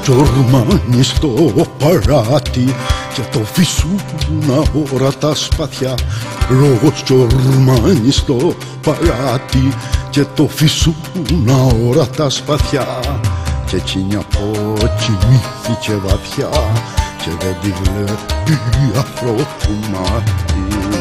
τσορμάνι στο παράτι και το φυσούνα όρατα σπαθιά. Λόγος τσορμάνι στο παράτι και το φυσούνα όρατα σπαθιά. Και έτσι μια κοιμήθηκε βαθιά και δεν τη βλέπει ανθρώπου μάτι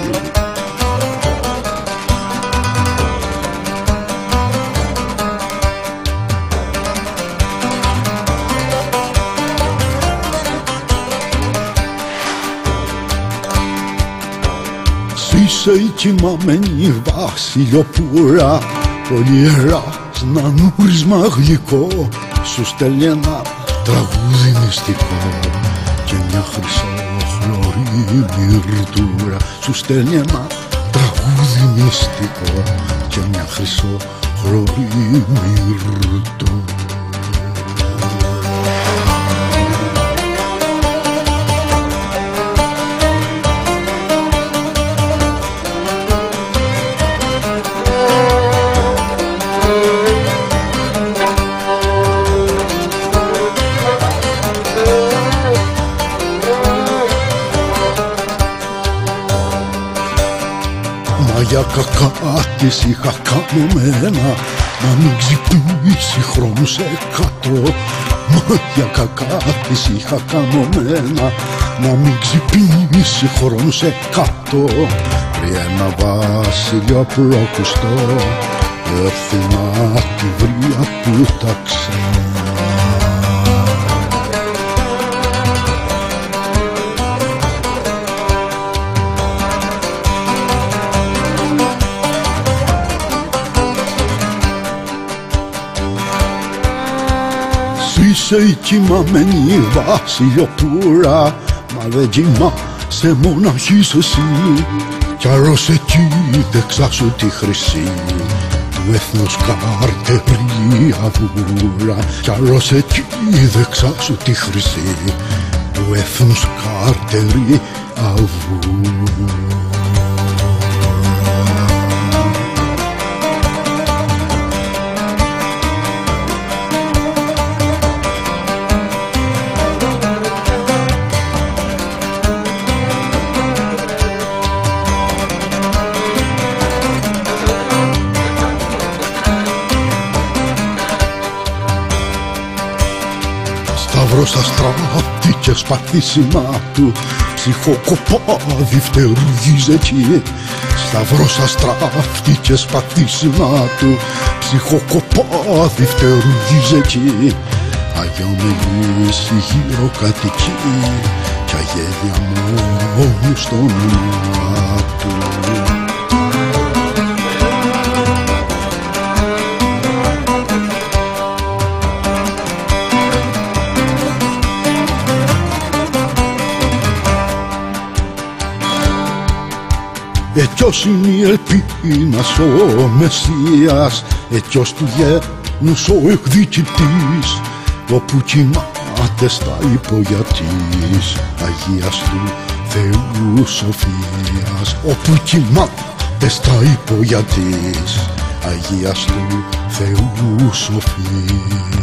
Είσαι η κοιμαμένη βασιλιοπούρα Πολυερά νούρισμα γλυκό Σου στέλνει ένα τραγούδι μυστικό Και μια χρυσόχλωρη μυρτούρα Σου στέλνει ένα τραγούδι μυστικό Και μια χρυσόχλωρη μυρτούρα για κακά της είχα κανωμένα Να μην ξυπνήσει χρόνους εκατό. Μα για κακά της είχα κανωμένα Να μην ξυπνήσει χρόνους εκατό. Πριν ένα βασίλειο απλόκουστο Έρθει να τη βρει από τα ξένα Είσαι η κοιμαμένη βασιλιοπούρα Μα δεν κοιμάσαι μοναχής εσύ Κι άλλος εκεί δεξά σου τη χρυσή Του έθνους καρτερή αβούρα Κι άλλος εκεί δεξά σου τη χρυσή Του έθνους καρτερή αβούρα Σταυρός αστράφτη και σπαθήσιμά του. Ψυχοκοπάδι φτερουγίζει εκεί. Σταυρός αστράφτη και σπαθήσιμά του. Ψυχοκοπάδι φτερουγίζει εκεί. Αγιό μεγίσει γύρω κατοικεί. Κι αγέλια μόνο στον όνομά του Αιτιός είναι η ελπίνας ο Μεσσίας. Αιτιός του γένους ο εκδικητής Όπου κοιμάται στα υπόγεια της Αγίας του Θεού Σοφίας. Όπου κοιμάται στα υπόγεια της Αγίας του Θεού Σοφίας